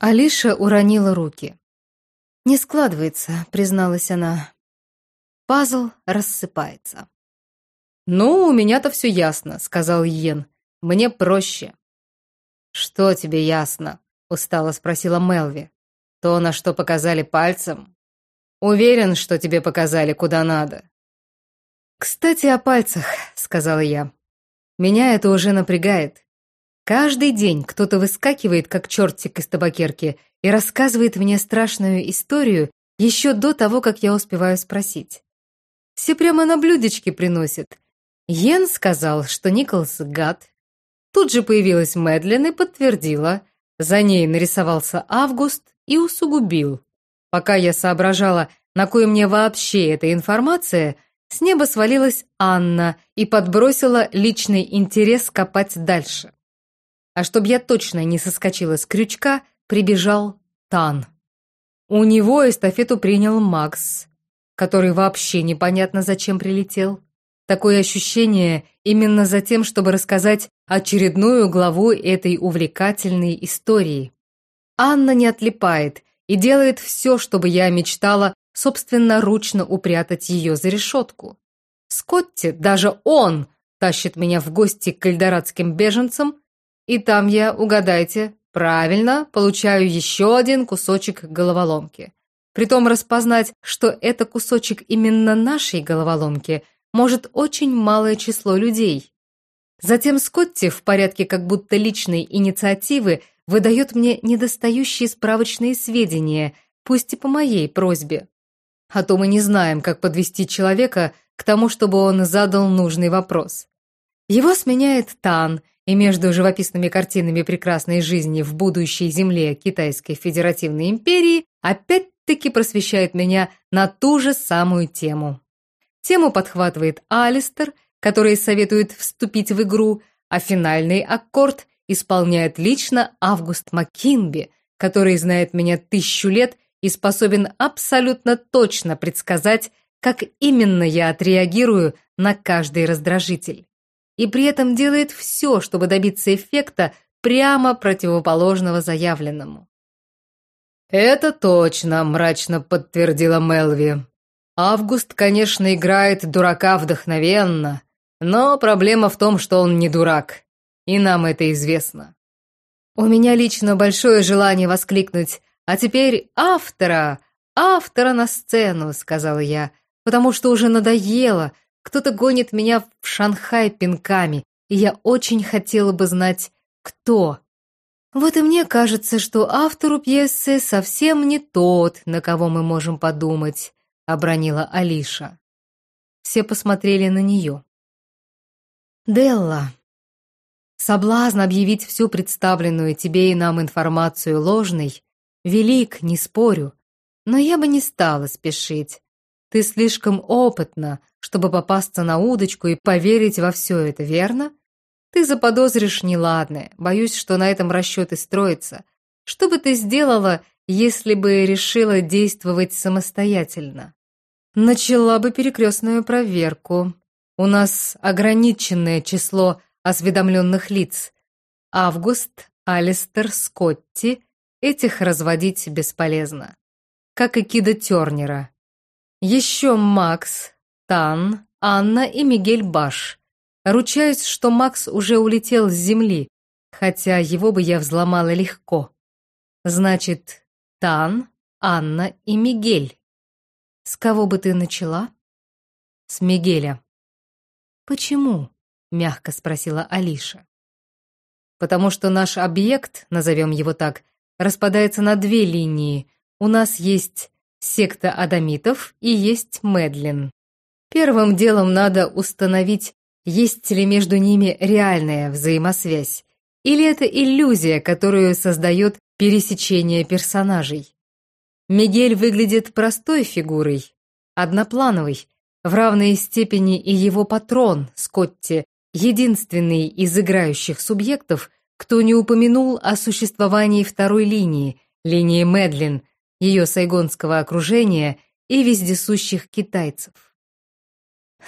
Алиша уронила руки. «Не складывается», — призналась она. Пазл рассыпается. «Ну, у меня-то все ясно», — сказал Йен. «Мне проще». «Что тебе ясно?» — устало спросила Мелви. «То, на что показали пальцем?» «Уверен, что тебе показали куда надо». «Кстати, о пальцах», — сказала я. «Меня это уже напрягает. Каждый день кто-то выскакивает, как чертик из табакерки, и рассказывает мне страшную историю еще до того, как я успеваю спросить. Все прямо на блюдечке приносят. Йен сказал, что Николс гад. Тут же появилась Мэдлин и подтвердила. За ней нарисовался Август и усугубил. Пока я соображала, на кой мне вообще эта информация, с неба свалилась Анна и подбросила личный интерес копать дальше. А чтобы я точно не соскочила с крючка, прибежал Тан. У него эстафету принял Макс, который вообще непонятно зачем прилетел. Такое ощущение именно за тем, чтобы рассказать очередную главу этой увлекательной истории. Анна не отлипает и делает все, чтобы я мечтала собственноручно упрятать ее за решетку. Скотти, даже он, тащит меня в гости к кальдорадским беженцам, и там я, угадайте, правильно, получаю еще один кусочек головоломки. Притом распознать, что это кусочек именно нашей головоломки – может очень малое число людей. Затем Скотти в порядке как будто личной инициативы выдает мне недостающие справочные сведения, пусть и по моей просьбе. А то мы не знаем, как подвести человека к тому, чтобы он задал нужный вопрос. Его сменяет Тан, и между живописными картинами прекрасной жизни в будущей земле Китайской Федеративной империи опять-таки просвещает меня на ту же самую тему. Тему подхватывает Алистер, который советует вступить в игру, а финальный аккорд исполняет лично Август Маккинби, который знает меня тысячу лет и способен абсолютно точно предсказать, как именно я отреагирую на каждый раздражитель. И при этом делает все, чтобы добиться эффекта прямо противоположного заявленному. «Это точно», — мрачно подтвердила Мелви. Август, конечно, играет дурака вдохновенно, но проблема в том, что он не дурак, и нам это известно. У меня лично большое желание воскликнуть «А теперь автора, автора на сцену», — сказала я, «потому что уже надоело, кто-то гонит меня в Шанхай пинками, и я очень хотела бы знать, кто». Вот и мне кажется, что автору пьесы совсем не тот, на кого мы можем подумать обронила Алиша. Все посмотрели на нее. «Делла, соблазн объявить всю представленную тебе и нам информацию ложной велик, не спорю, но я бы не стала спешить. Ты слишком опытна, чтобы попасться на удочку и поверить во все это, верно? Ты заподозришь неладное, боюсь, что на этом расчет и строится. Что бы ты сделала, если бы решила действовать самостоятельно? начала бы перекрестную проверку. У нас ограниченное число осведомленных лиц. Август, Алистер, Скотти. Этих разводить бесполезно. Как и Кида Тернера. Еще Макс, Тан, Анна и Мигель Баш. Ручаюсь, что Макс уже улетел с земли, хотя его бы я взломала легко. Значит, Тан, Анна и Мигель. «С кого бы ты начала?» «С Мигеля». «Почему?» — мягко спросила Алиша. «Потому что наш объект, назовем его так, распадается на две линии. У нас есть секта адамитов и есть Медлин. Первым делом надо установить, есть ли между ними реальная взаимосвязь, или это иллюзия, которую создает пересечение персонажей. Мигель выглядит простой фигурой, одноплановой, в равной степени и его патрон, Скотти, единственный из играющих субъектов, кто не упомянул о существовании второй линии, линии Медлин, ее сайгонского окружения и вездесущих китайцев.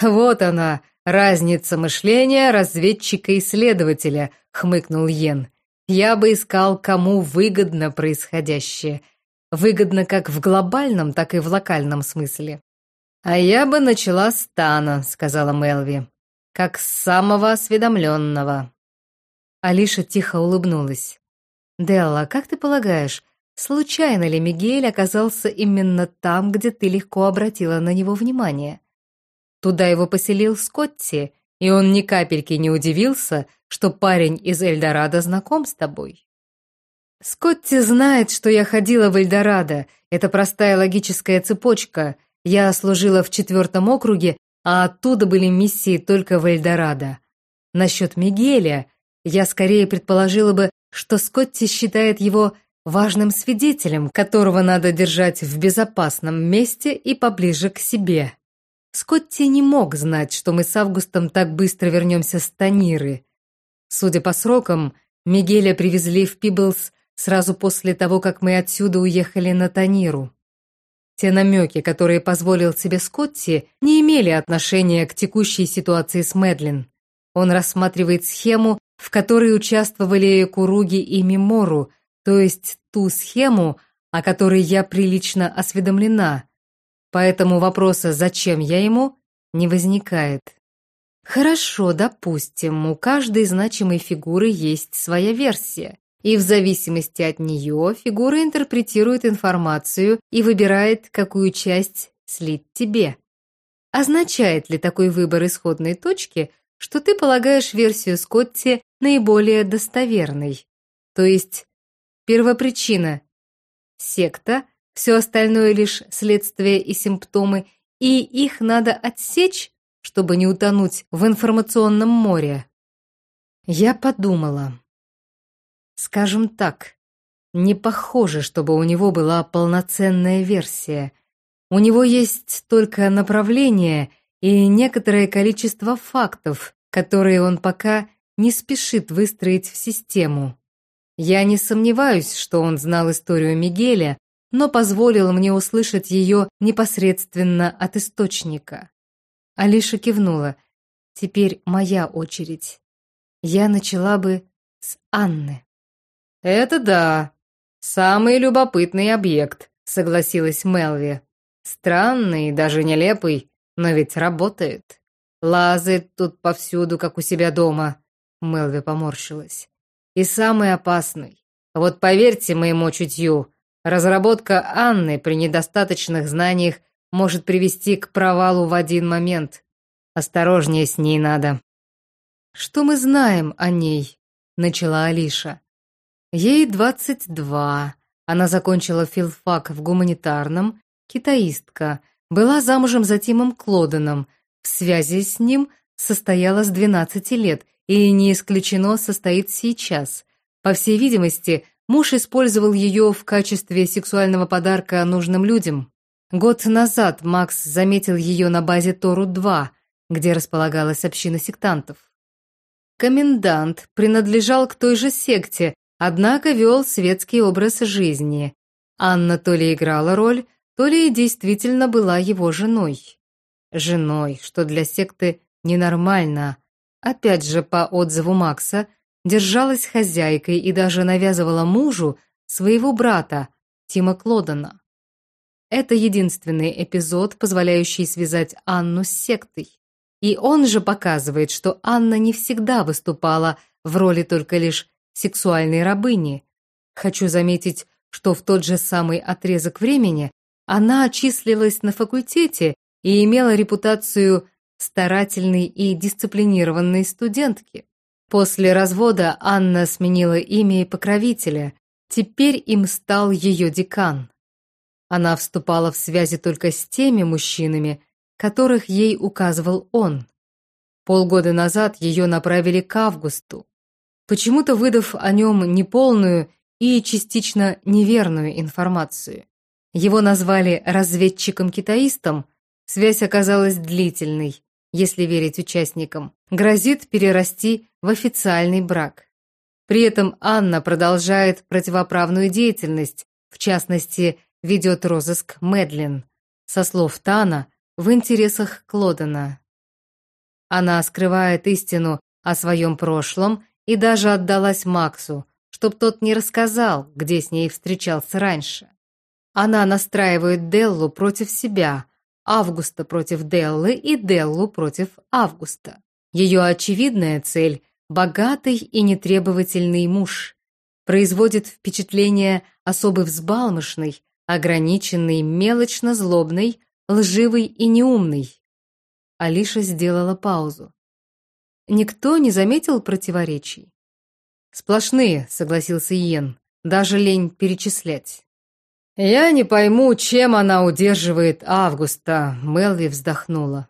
«Вот она, разница мышления разведчика-исследователя», — хмыкнул Йен. Я бы искал, кому выгодно происходящее. Выгодно как в глобальном, так и в локальном смысле. «А я бы начала с Тана», — сказала Мелви, — «как с самого осведомленного». Алиша тихо улыбнулась. «Делла, как ты полагаешь, случайно ли Мигель оказался именно там, где ты легко обратила на него внимание? Туда его поселил Скотти, и он ни капельки не удивился, что парень из Эльдорадо знаком с тобой. Скотти знает, что я ходила в Эльдорадо. Это простая логическая цепочка. Я служила в четвертом округе, а оттуда были миссии только в Эльдорадо. Насчет Мигеля я скорее предположила бы, что Скотти считает его важным свидетелем, которого надо держать в безопасном месте и поближе к себе. Скотти не мог знать, что мы с Августом так быстро вернемся с Таниры. Судя по срокам, Мигеля привезли в Пиблс сразу после того, как мы отсюда уехали на Таниру. Те намеки, которые позволил себе Скотти, не имели отношения к текущей ситуации с Мэдлин. Он рассматривает схему, в которой участвовали Куруги и Мимору, то есть ту схему, о которой я прилично осведомлена, Поэтому вопроса «зачем я ему?» не возникает. Хорошо, допустим, у каждой значимой фигуры есть своя версия, и в зависимости от нее фигура интерпретирует информацию и выбирает, какую часть слить тебе. Означает ли такой выбор исходной точки, что ты полагаешь версию Скотти наиболее достоверной? То есть первопричина – секта, все остальное лишь следствие и симптомы, и их надо отсечь, чтобы не утонуть в информационном море. Я подумала. Скажем так, не похоже, чтобы у него была полноценная версия. У него есть только направление и некоторое количество фактов, которые он пока не спешит выстроить в систему. Я не сомневаюсь, что он знал историю Мигеля, но позволил мне услышать ее непосредственно от источника. Алиша кивнула. Теперь моя очередь. Я начала бы с Анны. «Это да, самый любопытный объект», — согласилась Мелви. «Странный, даже нелепый, но ведь работает. Лазает тут повсюду, как у себя дома», — Мелви поморщилась. «И самый опасный. Вот поверьте моему чутью, Разработка Анны при недостаточных знаниях может привести к провалу в один момент. Осторожнее с ней надо. «Что мы знаем о ней?» — начала Алиша. Ей двадцать два. Она закончила филфак в гуманитарном, китаистка, была замужем за Тимом Клоденом, в связи с ним состояла с 12 лет и не исключено состоит сейчас. По всей видимости, Муж использовал ее в качестве сексуального подарка нужным людям. Год назад Макс заметил ее на базе Тору-2, где располагалась община сектантов. Комендант принадлежал к той же секте, однако вел светский образ жизни. Анна то ли играла роль, то ли действительно была его женой. Женой, что для секты ненормально. Опять же, по отзыву Макса – держалась хозяйкой и даже навязывала мужу своего брата, Тима Клодона. Это единственный эпизод, позволяющий связать Анну с сектой. И он же показывает, что Анна не всегда выступала в роли только лишь сексуальной рабыни. Хочу заметить, что в тот же самый отрезок времени она числилась на факультете и имела репутацию старательной и дисциплинированной студентки. После развода Анна сменила имя и покровителя, теперь им стал ее декан. Она вступала в связи только с теми мужчинами, которых ей указывал он. Полгода назад ее направили к Августу, почему-то выдав о нем неполную и частично неверную информацию. Его назвали разведчиком-китаистом, связь оказалась длительной, если верить участникам, грозит перерасти в официальный брак. При этом Анна продолжает противоправную деятельность, в частности, ведет розыск Мэдлин, со слов Тана, в интересах Клодена. Она скрывает истину о своем прошлом и даже отдалась Максу, чтоб тот не рассказал, где с ней встречался раньше. Она настраивает Деллу против себя, Августа против Деллы и Деллу против Августа. Ее очевидная цель – богатый и нетребовательный муж. Производит впечатление особо взбалмошной, ограниченной, мелочно-злобной, лживой и неумной. Алиша сделала паузу. Никто не заметил противоречий. «Сплошные», — согласился Иен, — «даже лень перечислять». «Я не пойму, чем она удерживает Августа», — Мелви вздохнула.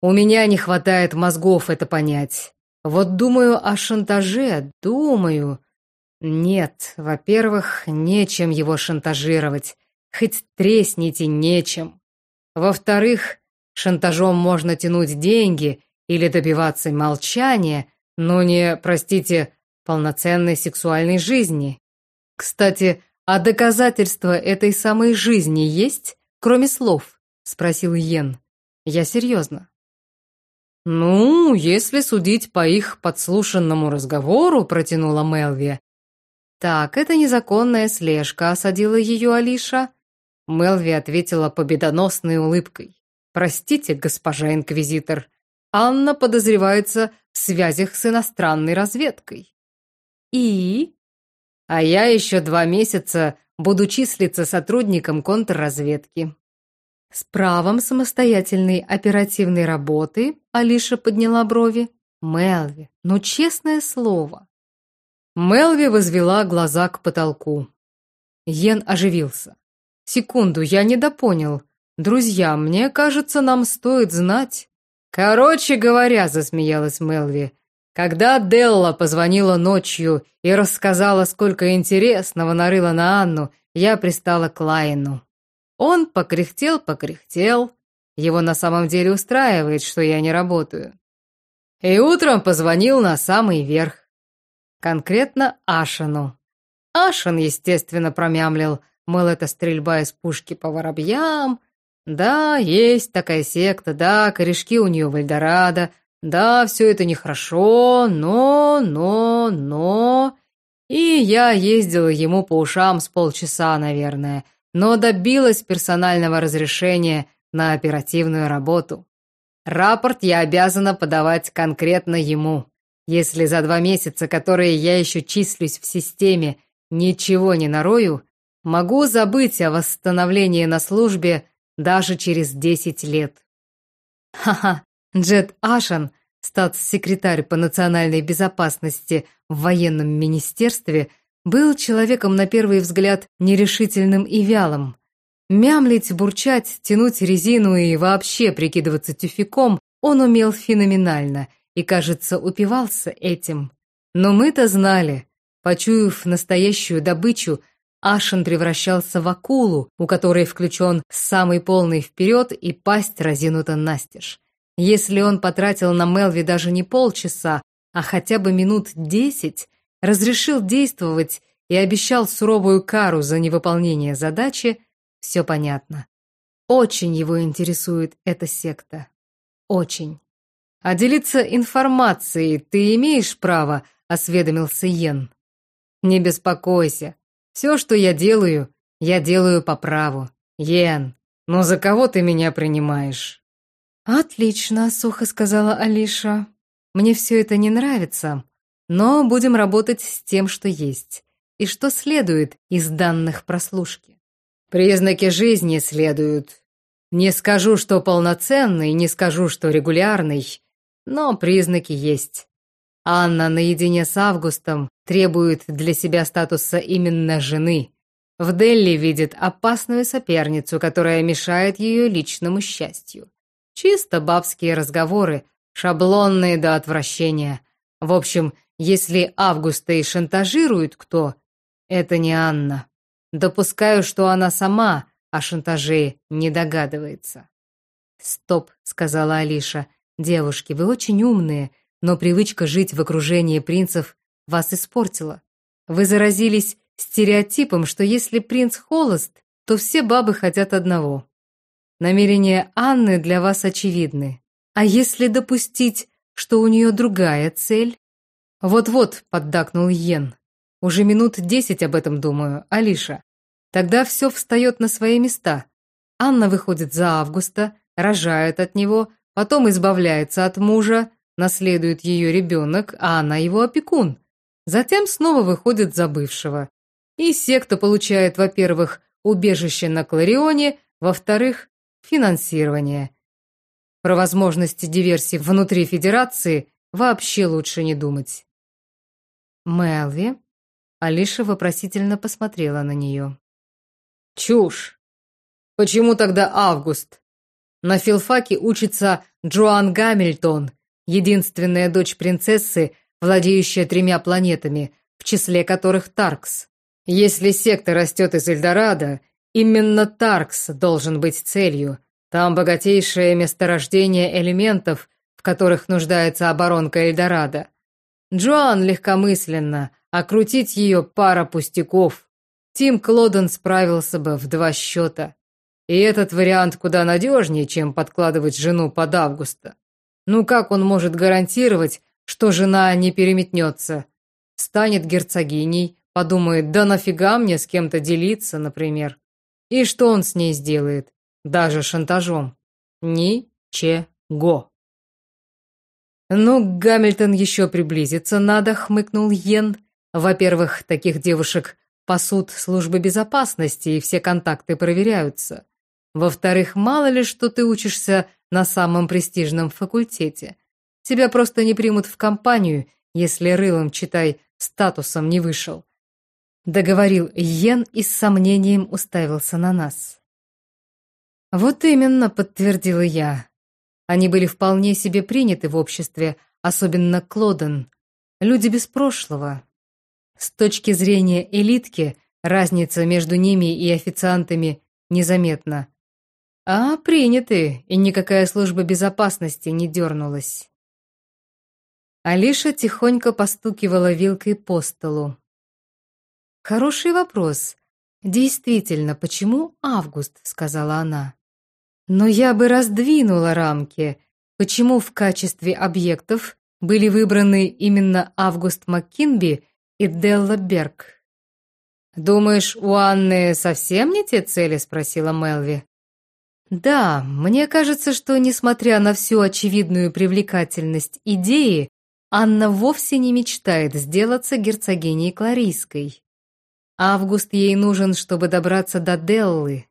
«У меня не хватает мозгов это понять. Вот думаю о шантаже, думаю. Нет, во-первых, нечем его шантажировать, хоть тресните нечем. Во-вторых, шантажом можно тянуть деньги или добиваться молчания, но не, простите, полноценной сексуальной жизни. Кстати, а доказательства этой самой жизни есть, кроме слов? Спросил Йен. Я серьезно. «Ну, если судить по их подслушанному разговору», — протянула Мелви. «Так, это незаконная слежка», — осадила ее Алиша. Мелви ответила победоносной улыбкой. «Простите, госпожа инквизитор, Анна подозревается в связях с иностранной разведкой». «И?» «А я еще два месяца буду числиться сотрудником контрразведки». С правом самостоятельной оперативной работы Алиша подняла брови. Мелви, ну честное слово. Мелви возвела глаза к потолку. Йен оживился. Секунду, я недопонял. Друзья, мне кажется, нам стоит знать. Короче говоря, засмеялась Мелви, когда Делла позвонила ночью и рассказала, сколько интересного нарыла на Анну, я пристала к Лайну. Он покряхтел-покряхтел. Его на самом деле устраивает, что я не работаю. И утром позвонил на самый верх. Конкретно Ашину. Ашин, естественно, промямлил, мол, это стрельба из пушки по воробьям. Да, есть такая секта, да, корешки у нее в Эльдорадо, да, все это нехорошо, но, но, но... И я ездила ему по ушам с полчаса, наверное, — но добилась персонального разрешения на оперативную работу. Рапорт я обязана подавать конкретно ему. Если за два месяца, которые я еще числюсь в системе, ничего не нарою, могу забыть о восстановлении на службе даже через десять лет. Ха-ха, Джет Ашан, статс-секретарь по национальной безопасности в военном министерстве, был человеком на первый взгляд нерешительным и вялым. Мямлить, бурчать, тянуть резину и вообще прикидываться тюфяком он умел феноменально и, кажется, упивался этим. Но мы-то знали, почуяв настоящую добычу, Ашен превращался в акулу, у которой включен самый полный вперед и пасть разинута настежь. Если он потратил на Мелви даже не полчаса, а хотя бы минут десять, разрешил действовать и обещал суровую кару за невыполнение задачи, все понятно. Очень его интересует эта секта. Очень. А делиться информацией ты имеешь право, осведомился Йен. Не беспокойся. Все, что я делаю, я делаю по праву. Йен, ну за кого ты меня принимаешь? Отлично, сухо сказала Алиша. Мне все это не нравится, но будем работать с тем, что есть. И что следует из данных прослушки? Признаки жизни следуют. Не скажу, что полноценный, не скажу, что регулярный, но признаки есть. Анна наедине с Августом требует для себя статуса именно жены. В Делли видит опасную соперницу, которая мешает ее личному счастью. Чисто бабские разговоры, шаблонные до отвращения. В общем, если Августа и шантажирует кто, это не Анна. Допускаю, что она сама о шантаже не догадывается. «Стоп», — сказала Алиша. «Девушки, вы очень умные, но привычка жить в окружении принцев вас испортила. Вы заразились стереотипом, что если принц холост, то все бабы хотят одного. Намерения Анны для вас очевидны. А если допустить, что у нее другая цель? «Вот-вот», — поддакнул Йен. Уже минут десять об этом думаю, Алиша. Тогда все встает на свои места. Анна выходит за Августа, рожает от него, потом избавляется от мужа, наследует ее ребенок, а она его опекун. Затем снова выходит за бывшего. И секта получает, во-первых, убежище на Кларионе, во-вторых, финансирование. Про возможности диверсий внутри Федерации вообще лучше не думать. Мелви? Алиша вопросительно посмотрела на нее. Чушь. Почему тогда Август? На филфаке учится Джоан Гамильтон, единственная дочь принцессы, владеющая тремя планетами, в числе которых Таркс. Если секта растет из Эльдорадо, именно Таркс должен быть целью. Там богатейшее месторождение элементов, в которых нуждается оборонка Эльдорадо. Джоан легкомысленно, а крутить ее пара пустяков. Тим Клоден справился бы в два счета. И этот вариант куда надежнее, чем подкладывать жену под Августа. Ну как он может гарантировать, что жена не переметнется? Станет герцогиней, подумает, да нафига мне с кем-то делиться, например. И что он с ней сделает? Даже шантажом. Ничего. «Ну, Гамильтон еще приблизиться надо», — хмыкнул Йен. «Во-первых, таких девушек Пасут службы безопасности, и все контакты проверяются. Во-вторых, мало ли, что ты учишься на самом престижном факультете. Тебя просто не примут в компанию, если рылом, читай, статусом не вышел. Договорил Йен и с сомнением уставился на нас. «Вот именно», — подтвердила я. Они были вполне себе приняты в обществе, особенно Клоден. Люди без прошлого, с точки зрения элитки, разница между ними и официантами незаметна. А приняты, и никакая служба безопасности не дернулась. Алиша тихонько постукивала вилкой по столу. «Хороший вопрос. Действительно, почему Август?» — сказала она. «Но я бы раздвинула рамки. Почему в качестве объектов были выбраны именно Август Маккинби и Делла Берг. «Думаешь, у Анны совсем не те цели?» – спросила Мелви. «Да, мне кажется, что, несмотря на всю очевидную привлекательность идеи, Анна вовсе не мечтает сделаться герцогиней Кларийской. Август ей нужен, чтобы добраться до Деллы.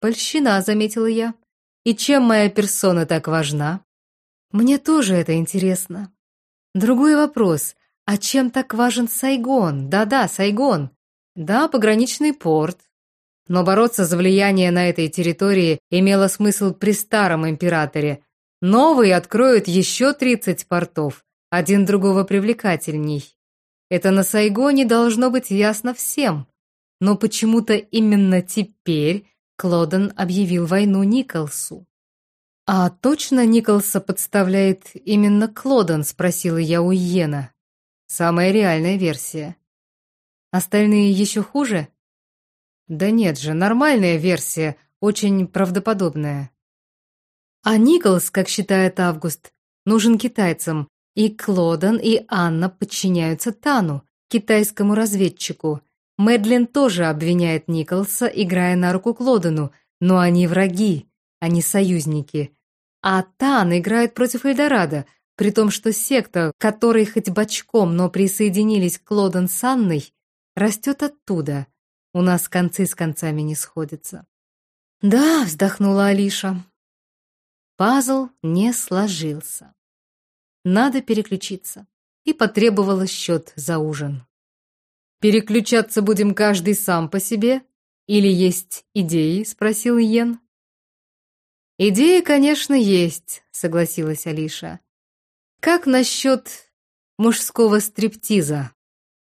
Польщина, заметила я. И чем моя персона так важна? Мне тоже это интересно. Другой вопрос. А чем так важен Сайгон? Да-да, Сайгон. Да, пограничный порт. Но бороться за влияние на этой территории имело смысл при старом императоре. Новый откроет еще 30 портов, один другого привлекательней. Это на Сайгоне должно быть ясно всем. Но почему-то именно теперь Клоден объявил войну Николсу. «А точно Николса подставляет именно Клоден?» – спросила я у Йена. Самая реальная версия. Остальные еще хуже? Да нет же, нормальная версия, очень правдоподобная. А Николс, как считает Август, нужен китайцам, и Клодон и Анна подчиняются Тану, китайскому разведчику. Мэдлин тоже обвиняет Николса, играя на руку Клодону, но они враги, они союзники. А Тан играет против Эльдорадо, при том, что секта, которой хоть бочком, но присоединились к Лоден с Анной, растет оттуда. У нас концы с концами не сходятся. «Да», — вздохнула Алиша. Пазл не сложился. Надо переключиться. И потребовала счет за ужин. «Переключаться будем каждый сам по себе? Или есть идеи?» — спросил Йен. «Идеи, конечно, есть», — согласилась Алиша. Как насчет мужского стриптиза?